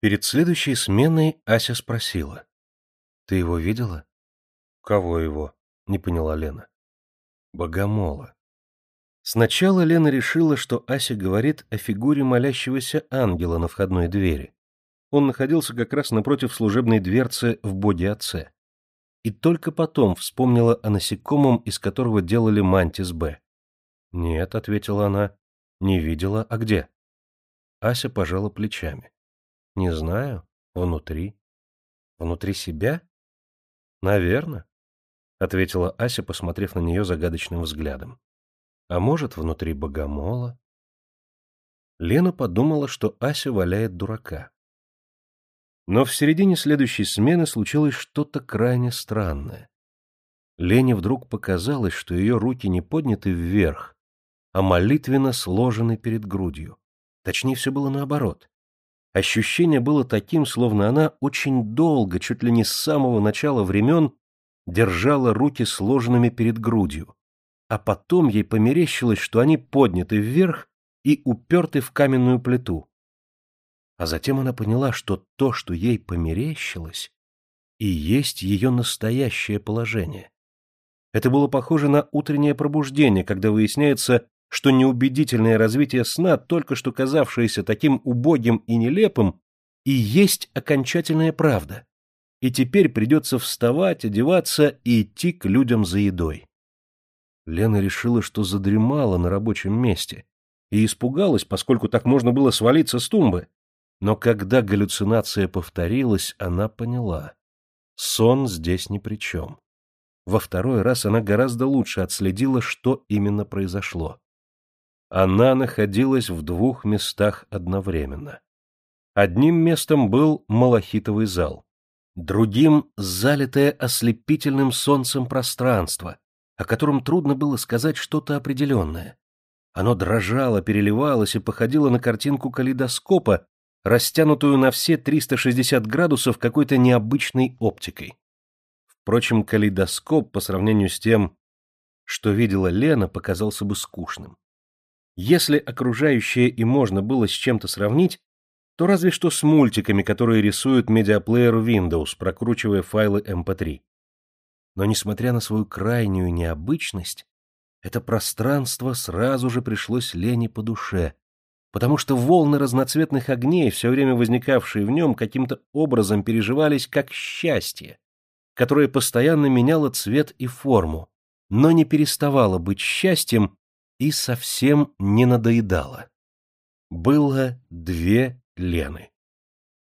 Перед следующей сменой Ася спросила. — Ты его видела? — Кого его? — не поняла Лена. — Богомола. Сначала Лена решила, что Ася говорит о фигуре молящегося ангела на входной двери. Он находился как раз напротив служебной дверцы в боди-отце. И только потом вспомнила о насекомом, из которого делали мантис Б. «Нет», — ответила она, — «не видела. А где?» Ася пожала плечами. «Не знаю. Внутри». «Внутри себя?» «Наверно», — ответила Ася, посмотрев на нее загадочным взглядом. «А может, внутри богомола?» Лена подумала, что Ася валяет дурака. Но в середине следующей смены случилось что-то крайне странное. Лене вдруг показалось, что ее руки не подняты вверх, а молитвенно сложены перед грудью. Точнее, все было наоборот. Ощущение было таким, словно она очень долго, чуть ли не с самого начала времен, держала руки сложенными перед грудью, а потом ей померещилось, что они подняты вверх и уперты в каменную плиту. А затем она поняла, что то, что ей померещилось, и есть ее настоящее положение. Это было похоже на утреннее пробуждение, когда выясняется, что неубедительное развитие сна, только что казавшееся таким убогим и нелепым, и есть окончательная правда. И теперь придется вставать, одеваться и идти к людям за едой. Лена решила, что задремала на рабочем месте, и испугалась, поскольку так можно было свалиться с тумбы. Но когда галлюцинация повторилась, она поняла. Сон здесь ни при чем. Во второй раз она гораздо лучше отследила, что именно произошло. Она находилась в двух местах одновременно. Одним местом был малахитовый зал, другим — залитое ослепительным солнцем пространство, о котором трудно было сказать что-то определенное. Оно дрожало, переливалось и походило на картинку калейдоскопа, растянутую на все 360 градусов какой-то необычной оптикой. Впрочем, калейдоскоп по сравнению с тем, что видела Лена, показался бы скучным. Если окружающее и можно было с чем-то сравнить, то разве что с мультиками, которые рисует медиаплеер Windows, прокручивая файлы MP3. Эм Но несмотря на свою крайнюю необычность, это пространство сразу же пришлось Лене по душе, потому что волны разноцветных огней, все время возникавшие в нем, каким-то образом переживались как счастье, которое постоянно меняло цвет и форму, но не переставало быть счастьем и совсем не надоедало. Было две Лены.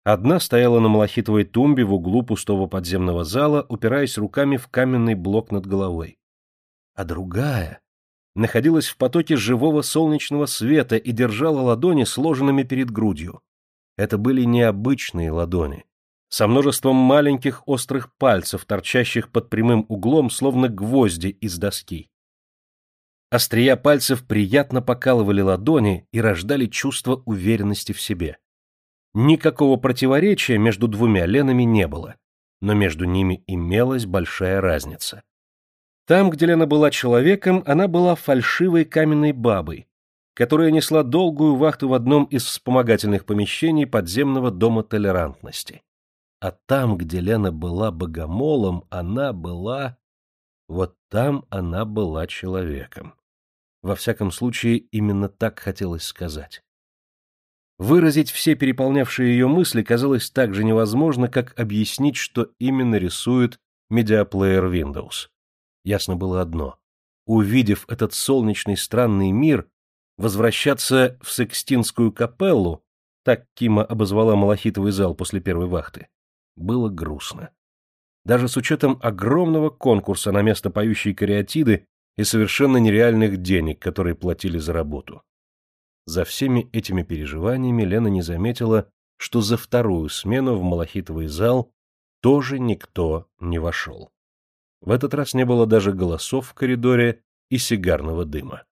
Одна стояла на малахитовой тумбе в углу пустого подземного зала, упираясь руками в каменный блок над головой. А другая находилась в потоке живого солнечного света и держала ладони сложенными перед грудью. Это были необычные ладони, со множеством маленьких острых пальцев, торчащих под прямым углом, словно гвозди из доски. Острия пальцев приятно покалывали ладони и рождали чувство уверенности в себе. Никакого противоречия между двумя Ленами не было, но между ними имелась большая разница. Там, где Лена была человеком, она была фальшивой каменной бабой, которая несла долгую вахту в одном из вспомогательных помещений подземного дома толерантности. А там, где Лена была богомолом, она была... Вот там она была человеком. Во всяком случае, именно так хотелось сказать. Выразить все переполнявшие ее мысли казалось так же невозможно, как объяснить, что именно рисует медиаплеер Windows. Ясно было одно. Увидев этот солнечный странный мир, возвращаться в Секстинскую капеллу, так Кима обозвала Малахитовый зал после первой вахты, было грустно. Даже с учетом огромного конкурса на место поющей кариатиды и совершенно нереальных денег, которые платили за работу. За всеми этими переживаниями Лена не заметила, что за вторую смену в Малахитовый зал тоже никто не вошел. В этот раз не было даже голосов в коридоре и сигарного дыма.